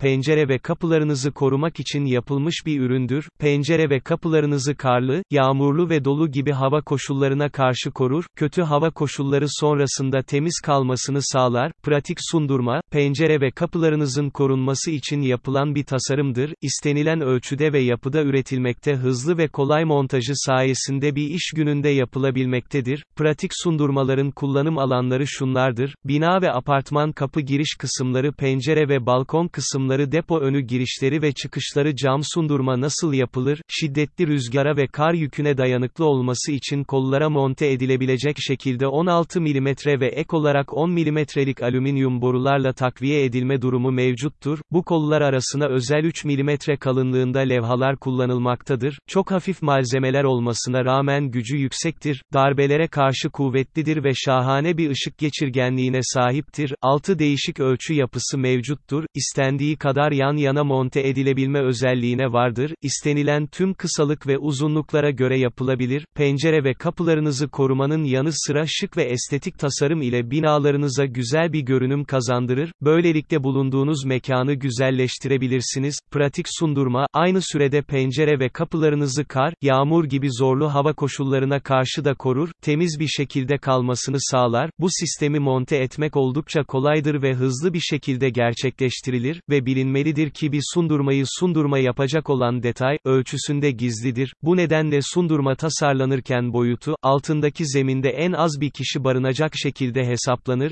pencere ve kapılarınızı korumak için yapılmış bir üründür, pencere ve kapılarınızı karlı, yağmurlu ve dolu gibi hava koşullarına karşı korur, kötü hava koşulları sonrasında temiz kalmasını sağlar, pratik sundurma, pencere ve kapılarınızın korunması için yapılan bir tasarımdır, istenilen ölçüde ve yapıda üretilmekte hızlı ve kolay montajı sayesinde bir iş gününde yapılabilmektedir, pratik sundurmaların kullanım alanları şunlardır, bina ve apartman kapı giriş kısımları pencere ve balkon kısımları depo önü girişleri ve çıkışları cam sundurma nasıl yapılır, şiddetli rüzgara ve kar yüküne dayanıklı olması için kollara monte edilebilecek şekilde 16 mm ve ek olarak 10 mm'lik alüminyum borularla takviye edilme durumu mevcuttur, bu kollar arasına özel 3 mm kalınlığında levhalar kullanılmaktadır, çok hafif malzemeler olmasına rağmen gücü yüksektir, darbelere karşı kuvvetlidir ve şahane bir ışık geçirgenliğine sahiptir, 6 değişik ölçü yapısı mevcuttur, istendiği kadar yan yana monte edilebilme özelliğine vardır, istenilen tüm kısalık ve uzunluklara göre yapılabilir, pencere ve kapılarınızı korumanın yanı sıra şık ve estetik tasarım ile binalarınıza güzel bir görünüm kazandırır, böylelikle bulunduğunuz mekanı güzelleştirebilirsiniz, pratik sundurma, aynı sürede pencere ve kapılarınızı kar, yağmur gibi zorlu hava koşullarına karşı da korur, temiz bir şekilde kalmasını sağlar, bu sistemi monte etmek oldukça kolaydır ve hızlı bir şekilde gerçekleştirilir ve bilinmelidir ki bir sundurmayı sundurma yapacak olan detay, ölçüsünde gizlidir, bu nedenle sundurma tasarlanırken boyutu, altındaki zeminde en az bir kişi barınacak şekilde hesaplanır,